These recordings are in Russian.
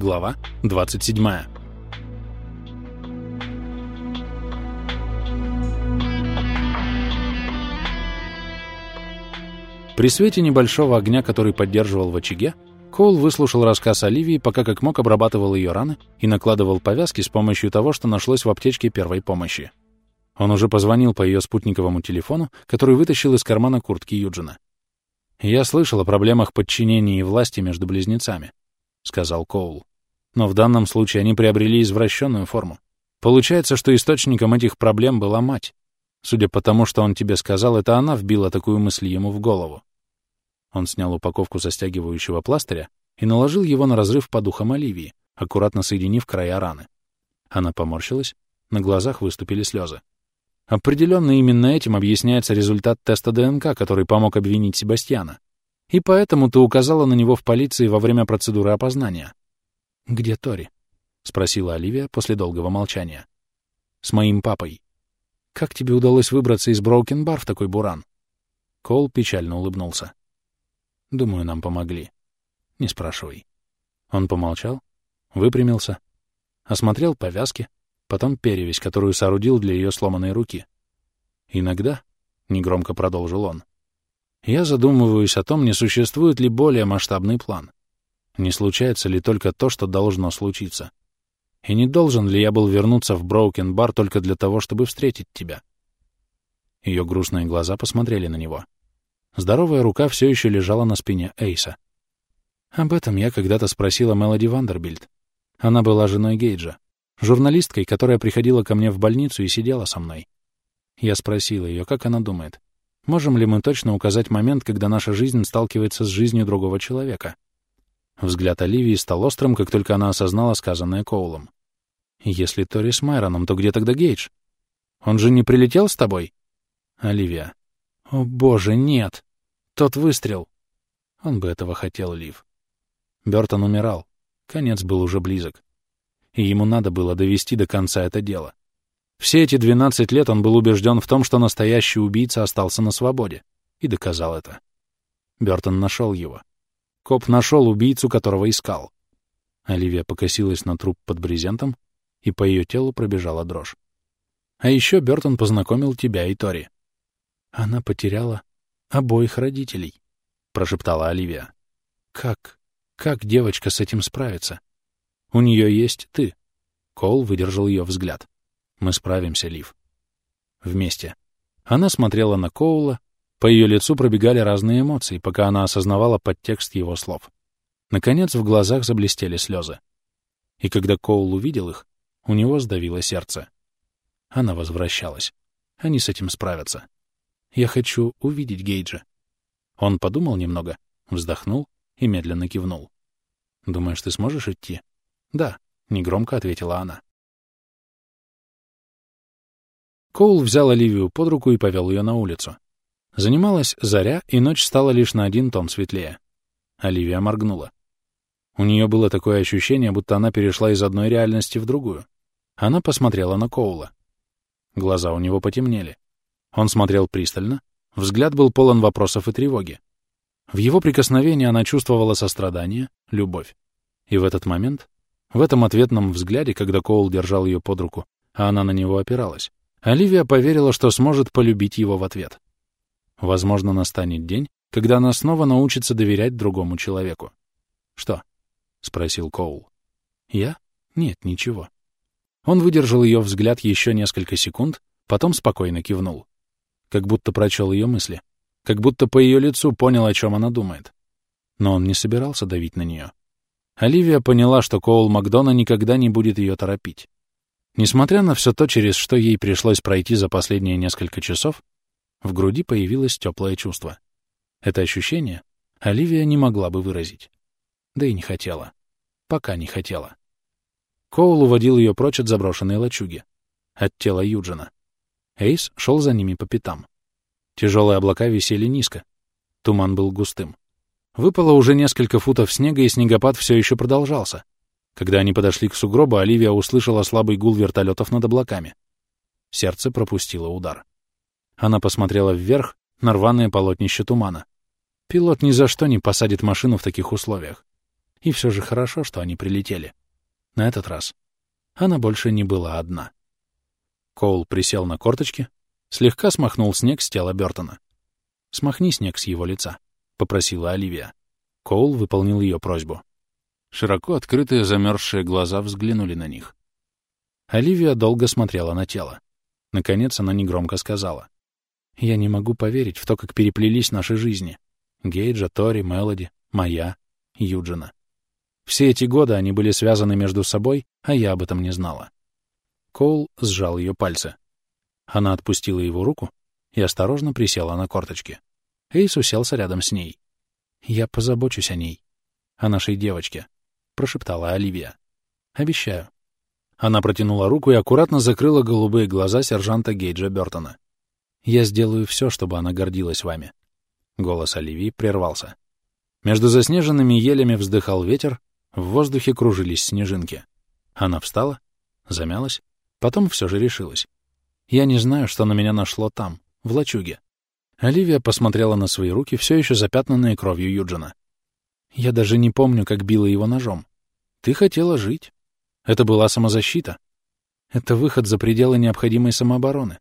Глава 27. При свете небольшого огня, который поддерживал в очаге, Коул выслушал рассказ Оливии, пока как мог обрабатывал ее раны и накладывал повязки с помощью того, что нашлось в аптечке первой помощи. Он уже позвонил по ее спутниковому телефону, который вытащил из кармана куртки Юджина. «Я слышал о проблемах подчинения и власти между близнецами», — сказал Коул. «Но в данном случае они приобрели извращенную форму. Получается, что источником этих проблем была мать. Судя по тому, что он тебе сказал, это она вбила такую мысль ему в голову. Он снял упаковку застягивающего пластыря и наложил его на разрыв по духам Оливии, аккуратно соединив края раны. Она поморщилась, на глазах выступили слезы. Определенно именно этим объясняется результат теста ДНК, который помог обвинить Себастьяна. И поэтому ты указала на него в полиции во время процедуры опознания. «Где Тори?» — спросила Оливия после долгого молчания. «С моим папой». «Как тебе удалось выбраться из Броукен-бар в такой буран?» Кол печально улыбнулся. Думаю, нам помогли. Не спрашивай. Он помолчал, выпрямился, осмотрел повязки, потом перевязь, которую соорудил для ее сломанной руки. Иногда, — негромко продолжил он, — я задумываюсь о том, не существует ли более масштабный план. Не случается ли только то, что должно случиться? И не должен ли я был вернуться в Броукен-бар только для того, чтобы встретить тебя? Ее грустные глаза посмотрели на него. — Здоровая рука все еще лежала на спине Эйса. Об этом я когда-то спросила Мелоди Вандербильд. Она была женой Гейджа, журналисткой, которая приходила ко мне в больницу и сидела со мной. Я спросила ее, как она думает, можем ли мы точно указать момент, когда наша жизнь сталкивается с жизнью другого человека. Взгляд Оливии стал острым, как только она осознала сказанное Коулом. «Если Тори с Майроном, то где тогда Гейдж? Он же не прилетел с тобой?» «Оливия, о боже, нет! Тот выстрел! Он бы этого хотел, Лив. Бертон умирал. Конец был уже близок. И ему надо было довести до конца это дело. Все эти 12 лет он был убежден в том, что настоящий убийца остался на свободе. И доказал это. Бертон нашел его. Коп нашел убийцу, которого искал. Оливия покосилась на труп под брезентом, и по ее телу пробежала дрожь. А еще Бертон познакомил тебя и Тори. Она потеряла обоих родителей, — прошептала Оливия. Как, как девочка с этим справится? У нее есть ты. Кол выдержал ее взгляд. Мы справимся, Лив. Вместе. Она смотрела на Коула, по ее лицу пробегали разные эмоции, пока она осознавала подтекст его слов. Наконец в глазах заблестели слезы. И когда Коул увидел их, у него сдавило сердце. Она возвращалась. Они с этим справятся. Я хочу увидеть Гейджа. Он подумал немного, вздохнул и медленно кивнул. «Думаешь, ты сможешь идти?» «Да», — негромко ответила она. Коул взял Оливию под руку и повел ее на улицу. Занималась заря, и ночь стала лишь на один тон светлее. Оливия моргнула. У нее было такое ощущение, будто она перешла из одной реальности в другую. Она посмотрела на Коула. Глаза у него потемнели. Он смотрел пристально, взгляд был полон вопросов и тревоги. В его прикосновении она чувствовала сострадание, любовь. И в этот момент, в этом ответном взгляде, когда Коул держал ее под руку, а она на него опиралась, Оливия поверила, что сможет полюбить его в ответ. Возможно, настанет день, когда она снова научится доверять другому человеку. «Что?» — спросил Коул. «Я? Нет, ничего». Он выдержал ее взгляд еще несколько секунд, потом спокойно кивнул как будто прочел ее мысли, как будто по ее лицу понял, о чем она думает. Но он не собирался давить на нее. Оливия поняла, что Коул Макдона никогда не будет ее торопить. Несмотря на все то, через что ей пришлось пройти за последние несколько часов, в груди появилось теплое чувство. Это ощущение Оливия не могла бы выразить. Да и не хотела. Пока не хотела. Коул уводил ее прочь от заброшенной лачуги, от тела Юджина. Эйс шел за ними по пятам. Тяжелые облака висели низко. Туман был густым. Выпало уже несколько футов снега, и снегопад все еще продолжался. Когда они подошли к сугробу, Оливия услышала слабый гул вертолетов над облаками. Сердце пропустило удар. Она посмотрела вверх на рваное полотнище тумана. Пилот ни за что не посадит машину в таких условиях. И все же хорошо, что они прилетели. На этот раз она больше не была одна. Коул присел на корточки, слегка смахнул снег с тела Бертона. «Смахни снег с его лица», — попросила Оливия. Коул выполнил ее просьбу. Широко открытые замерзшие глаза взглянули на них. Оливия долго смотрела на тело. Наконец она негромко сказала. «Я не могу поверить в то, как переплелись наши жизни. Гейджа, Тори, Мелоди, моя, Юджина. Все эти годы они были связаны между собой, а я об этом не знала. Коул сжал ее пальцы. Она отпустила его руку и осторожно присела на корточки. Эйс уселся рядом с ней. «Я позабочусь о ней. О нашей девочке», — прошептала Оливия. «Обещаю». Она протянула руку и аккуратно закрыла голубые глаза сержанта Гейджа Бёртона. «Я сделаю все, чтобы она гордилась вами». Голос Оливии прервался. Между заснеженными елями вздыхал ветер, в воздухе кружились снежинки. Она встала, замялась, потом все же решилась. Я не знаю, что на меня нашло там, в лачуге. Оливия посмотрела на свои руки, все еще запятнанные кровью Юджина. Я даже не помню, как била его ножом. Ты хотела жить. Это была самозащита. Это выход за пределы необходимой самообороны.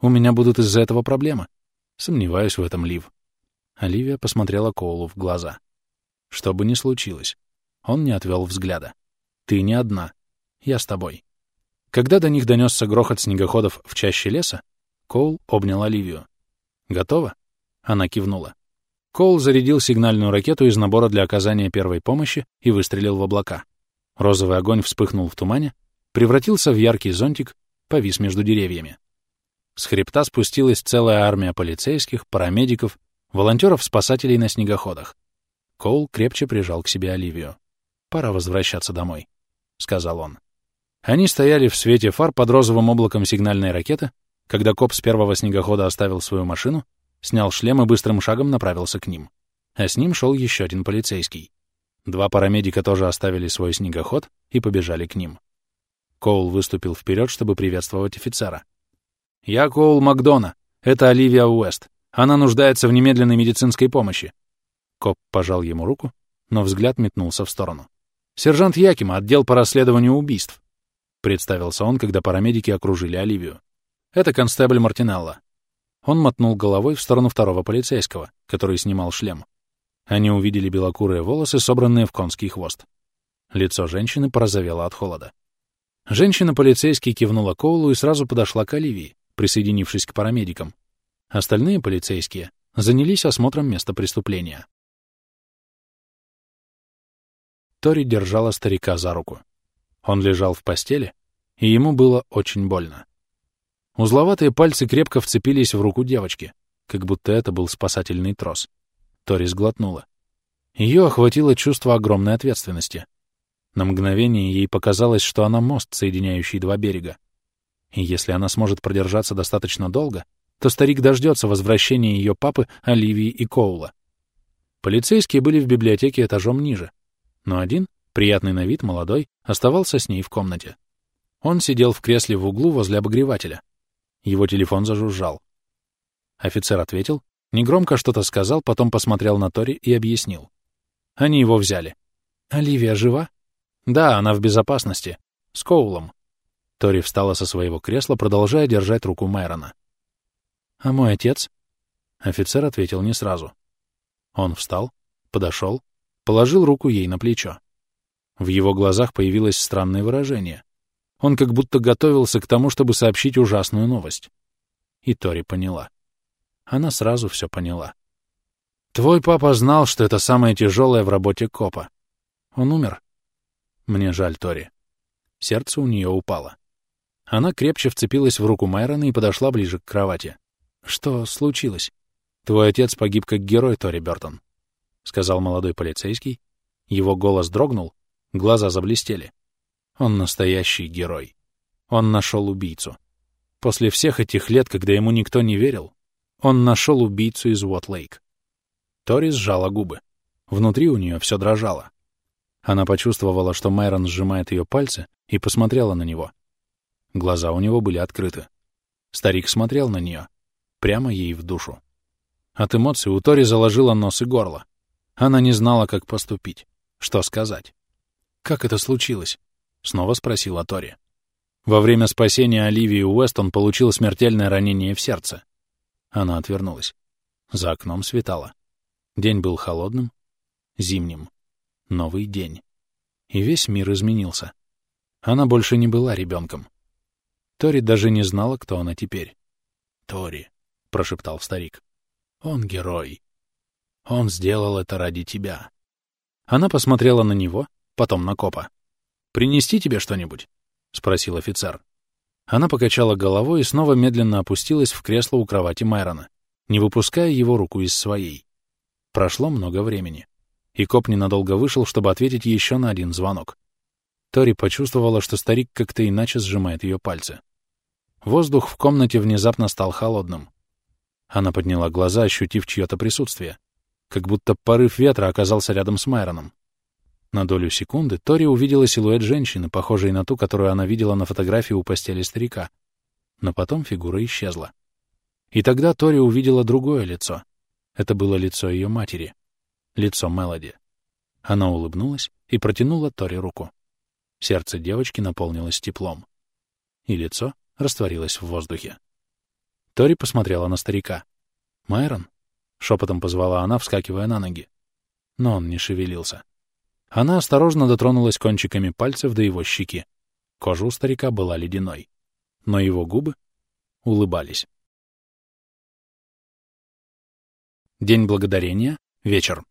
У меня будут из-за этого проблемы. Сомневаюсь в этом, Лив. Оливия посмотрела Коулу в глаза. Что бы ни случилось, он не отвел взгляда. «Ты не одна. Я с тобой». Когда до них донесся грохот снегоходов в чаще леса, Коул обнял Оливию. «Готово?» Она кивнула. Коул зарядил сигнальную ракету из набора для оказания первой помощи и выстрелил в облака. Розовый огонь вспыхнул в тумане, превратился в яркий зонтик, повис между деревьями. С хребта спустилась целая армия полицейских, парамедиков, волонтеров-спасателей на снегоходах. Коул крепче прижал к себе Оливию. «Пора возвращаться домой», — сказал он. Они стояли в свете фар под розовым облаком сигнальной ракеты, когда коп с первого снегохода оставил свою машину, снял шлем и быстрым шагом направился к ним. А с ним шел еще один полицейский. Два парамедика тоже оставили свой снегоход и побежали к ним. Коул выступил вперед, чтобы приветствовать офицера. «Я Коул Макдона. Это Оливия Уэст. Она нуждается в немедленной медицинской помощи». Коп пожал ему руку, но взгляд метнулся в сторону. «Сержант Якима, отдел по расследованию убийств», — представился он, когда парамедики окружили Оливию. «Это констебль Мартинелло». Он мотнул головой в сторону второго полицейского, который снимал шлем. Они увидели белокурые волосы, собранные в конский хвост. Лицо женщины порозовело от холода. Женщина-полицейский кивнула Коулу и сразу подошла к Оливии, присоединившись к парамедикам. Остальные полицейские занялись осмотром места преступления. Тори держала старика за руку. Он лежал в постели, и ему было очень больно. Узловатые пальцы крепко вцепились в руку девочки, как будто это был спасательный трос. Тори сглотнула. Ее охватило чувство огромной ответственности. На мгновение ей показалось, что она мост, соединяющий два берега. И если она сможет продержаться достаточно долго, то старик дождется возвращения ее папы, Оливии и Коула. Полицейские были в библиотеке этажом ниже, но один, приятный на вид, молодой, оставался с ней в комнате. Он сидел в кресле в углу возле обогревателя. Его телефон зажужжал. Офицер ответил, негромко что-то сказал, потом посмотрел на Тори и объяснил. Они его взяли. «Оливия жива?» «Да, она в безопасности. С Коулом». Тори встала со своего кресла, продолжая держать руку Майрона. «А мой отец?» Офицер ответил не сразу. Он встал, подошел, положил руку ей на плечо. В его глазах появилось странное выражение. Он как будто готовился к тому, чтобы сообщить ужасную новость. И Тори поняла. Она сразу все поняла. «Твой папа знал, что это самое тяжелое в работе копа. Он умер?» «Мне жаль, Тори». Сердце у нее упало. Она крепче вцепилась в руку Майрона и подошла ближе к кровати. «Что случилось?» «Твой отец погиб как герой, Тори Бертон сказал молодой полицейский. Его голос дрогнул, глаза заблестели. Он настоящий герой. Он нашел убийцу. После всех этих лет, когда ему никто не верил, он нашел убийцу из Уот-Лейк. Тори сжала губы. Внутри у нее все дрожало. Она почувствовала, что Майрон сжимает ее пальцы, и посмотрела на него. Глаза у него были открыты. Старик смотрел на нее, прямо ей в душу. От эмоций у Тори заложила нос и горло. Она не знала, как поступить. Что сказать? «Как это случилось?» — снова спросила Тори. Во время спасения Оливии Уэст он получил смертельное ранение в сердце. Она отвернулась. За окном светало. День был холодным, зимним. Новый день. И весь мир изменился. Она больше не была ребенком. Тори даже не знала, кто она теперь. «Тори», — прошептал старик, — «он герой. Он сделал это ради тебя». Она посмотрела на него, потом на копа. «Принести тебе что-нибудь?» — спросил офицер. Она покачала головой и снова медленно опустилась в кресло у кровати Майрона, не выпуская его руку из своей. Прошло много времени, и коп ненадолго вышел, чтобы ответить еще на один звонок. Тори почувствовала, что старик как-то иначе сжимает ее пальцы. Воздух в комнате внезапно стал холодным. Она подняла глаза, ощутив чье-то присутствие, как будто порыв ветра оказался рядом с Майроном. На долю секунды Тори увидела силуэт женщины, похожей на ту, которую она видела на фотографии у постели старика. Но потом фигура исчезла. И тогда Тори увидела другое лицо. Это было лицо ее матери. Лицо Мелоди. Она улыбнулась и протянула Тори руку. Сердце девочки наполнилось теплом. И лицо растворилось в воздухе. Тори посмотрела на старика. «Майрон?» — шепотом позвала она, вскакивая на ноги. Но он не шевелился. Она осторожно дотронулась кончиками пальцев до его щеки. Кожа у старика была ледяной, но его губы улыбались. День благодарения, вечер.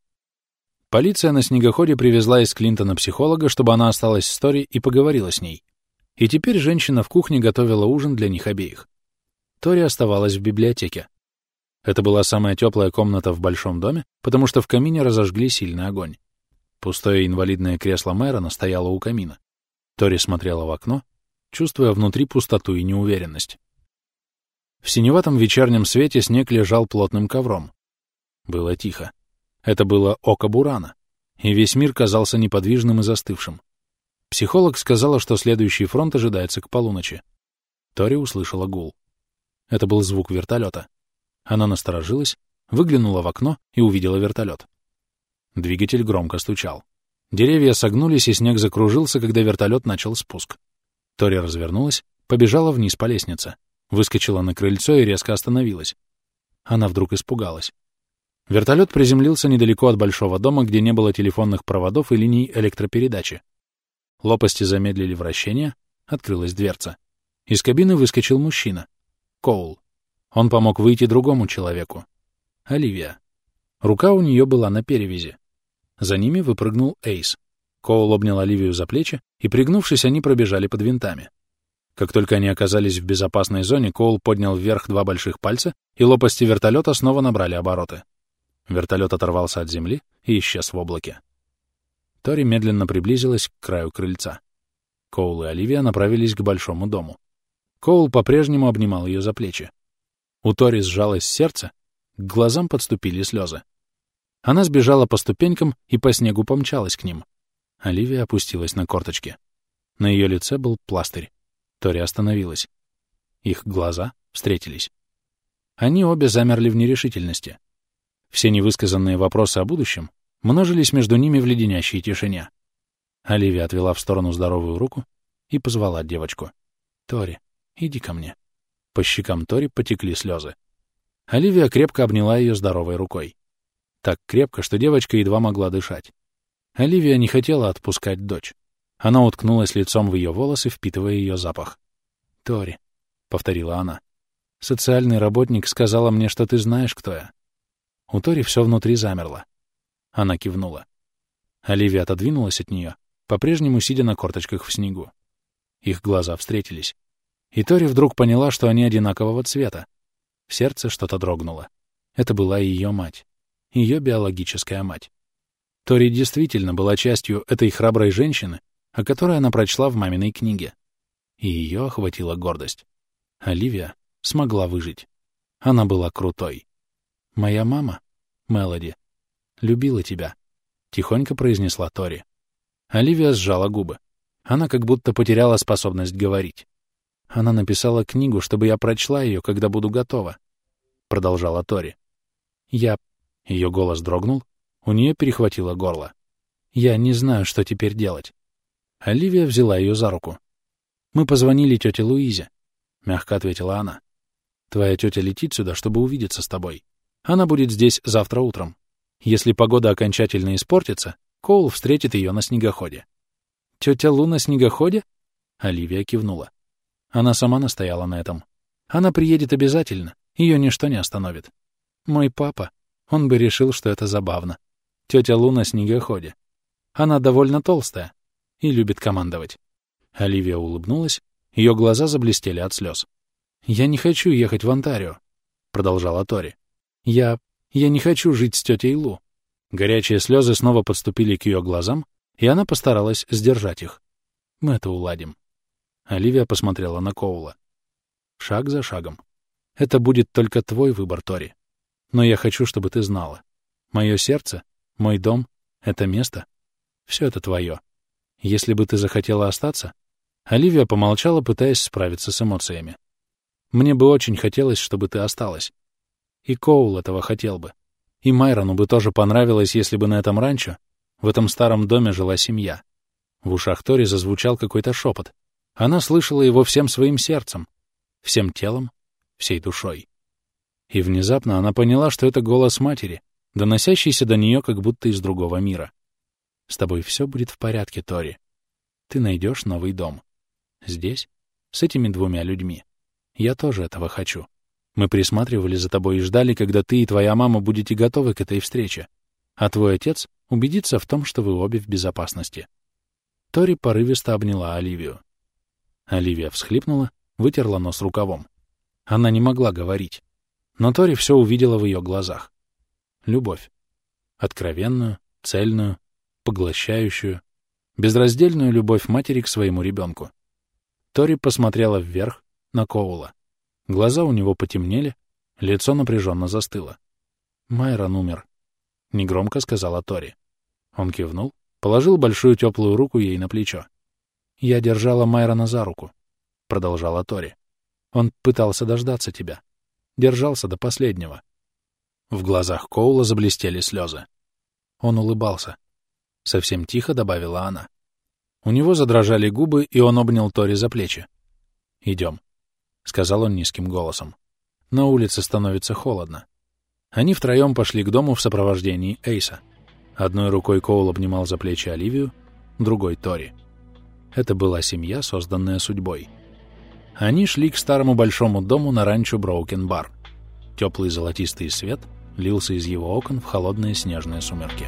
Полиция на снегоходе привезла из Клинтона психолога, чтобы она осталась с Тори и поговорила с ней. И теперь женщина в кухне готовила ужин для них обеих. Тори оставалась в библиотеке. Это была самая теплая комната в большом доме, потому что в камине разожгли сильный огонь. Пустое инвалидное кресло Мэрона стояло у камина. Тори смотрела в окно, чувствуя внутри пустоту и неуверенность. В синеватом вечернем свете снег лежал плотным ковром. Было тихо. Это было око Бурана, и весь мир казался неподвижным и застывшим. Психолог сказала, что следующий фронт ожидается к полуночи. Тори услышала гул. Это был звук вертолета. Она насторожилась, выглянула в окно и увидела вертолет. Двигатель громко стучал. Деревья согнулись, и снег закружился, когда вертолет начал спуск. Тори развернулась, побежала вниз по лестнице, выскочила на крыльцо и резко остановилась. Она вдруг испугалась. Вертолет приземлился недалеко от большого дома, где не было телефонных проводов и линий электропередачи. Лопасти замедлили вращение, открылась дверца. Из кабины выскочил мужчина. Коул. Он помог выйти другому человеку. Оливия. Рука у нее была на перевязи. За ними выпрыгнул Эйс. Коул обнял Оливию за плечи, и, пригнувшись, они пробежали под винтами. Как только они оказались в безопасной зоне, Коул поднял вверх два больших пальца, и лопасти вертолета снова набрали обороты. Вертолет оторвался от земли и исчез в облаке. Тори медленно приблизилась к краю крыльца. Коул и Оливия направились к большому дому. Коул по-прежнему обнимал ее за плечи. У Тори сжалось сердце, к глазам подступили слезы. Она сбежала по ступенькам и по снегу помчалась к ним. Оливия опустилась на корточки. На ее лице был пластырь. Тори остановилась. Их глаза встретились. Они обе замерли в нерешительности. Все невысказанные вопросы о будущем множились между ними в леденящей тишине. Оливия отвела в сторону здоровую руку и позвала девочку. «Тори, иди ко мне». По щекам Тори потекли слезы. Оливия крепко обняла ее здоровой рукой. Так крепко, что девочка едва могла дышать. Оливия не хотела отпускать дочь. Она уткнулась лицом в ее волосы, впитывая ее запах. «Тори», — повторила она, — «социальный работник сказала мне, что ты знаешь, кто я». У Тори все внутри замерло. Она кивнула. Оливия отодвинулась от нее, по-прежнему сидя на корточках в снегу. Их глаза встретились. И Тори вдруг поняла, что они одинакового цвета. В сердце что-то дрогнуло. Это была ее мать ее биологическая мать. Тори действительно была частью этой храброй женщины, о которой она прочла в маминой книге. И ее охватила гордость. Оливия смогла выжить. Она была крутой. «Моя мама, Мелоди, любила тебя», — тихонько произнесла Тори. Оливия сжала губы. Она как будто потеряла способность говорить. Она написала книгу, чтобы я прочла ее, когда буду готова, — продолжала Тори. Я ее голос дрогнул, у нее перехватило горло. Я не знаю, что теперь делать. Оливия взяла ее за руку. «Мы позвонили тете Луизе», — мягко ответила она. «Твоя тетя летит сюда, чтобы увидеться с тобой. Она будет здесь завтра утром. Если погода окончательно испортится, Коул встретит ее на снегоходе». «Тетя Лу на снегоходе?» Оливия кивнула. Она сама настояла на этом. Она приедет обязательно, ее ничто не остановит. Мой папа, он бы решил, что это забавно. Тетя Лу на снегоходе. Она довольно толстая и любит командовать. Оливия улыбнулась, ее глаза заблестели от слез. «Я не хочу ехать в Онтарио», — продолжала Тори. «Я... я не хочу жить с тетей Лу». Горячие слезы снова подступили к ее глазам, и она постаралась сдержать их. «Мы это уладим». Оливия посмотрела на Коула. «Шаг за шагом. Это будет только твой выбор, Тори. Но я хочу, чтобы ты знала. Мое сердце, мой дом, это место — все это твое. Если бы ты захотела остаться...» Оливия помолчала, пытаясь справиться с эмоциями. «Мне бы очень хотелось, чтобы ты осталась. И Коул этого хотел бы. И Майрону бы тоже понравилось, если бы на этом ранчо, в этом старом доме жила семья». В ушах Тори зазвучал какой-то шепот. Она слышала его всем своим сердцем, всем телом, всей душой. И внезапно она поняла, что это голос матери, доносящийся до нее как будто из другого мира. С тобой все будет в порядке, Тори. Ты найдешь новый дом. Здесь, с этими двумя людьми. Я тоже этого хочу. Мы присматривали за тобой и ждали, когда ты и твоя мама будете готовы к этой встрече, а твой отец убедится в том, что вы обе в безопасности. Тори порывисто обняла Оливию. Оливия всхлипнула, вытерла нос рукавом. Она не могла говорить. Но Тори все увидела в ее глазах. Любовь. Откровенную, цельную, поглощающую, безраздельную любовь матери к своему ребенку. Тори посмотрела вверх на Коула. Глаза у него потемнели, лицо напряженно застыло. «Майрон умер», — негромко сказала Тори. Он кивнул, положил большую теплую руку ей на плечо. «Я держала Майрона за руку», — продолжала Тори. «Он пытался дождаться тебя. Держался до последнего». В глазах Коула заблестели слезы. Он улыбался. Совсем тихо добавила она. У него задрожали губы, и он обнял Тори за плечи. «Идем», — сказал он низким голосом. «На улице становится холодно». Они втроем пошли к дому в сопровождении Эйса. Одной рукой Коул обнимал за плечи Оливию, другой — Тори. Это была семья, созданная судьбой. Они шли к старому большому дому на ранчо Броукен-Бар. Теплый золотистый свет лился из его окон в холодные снежные сумерки.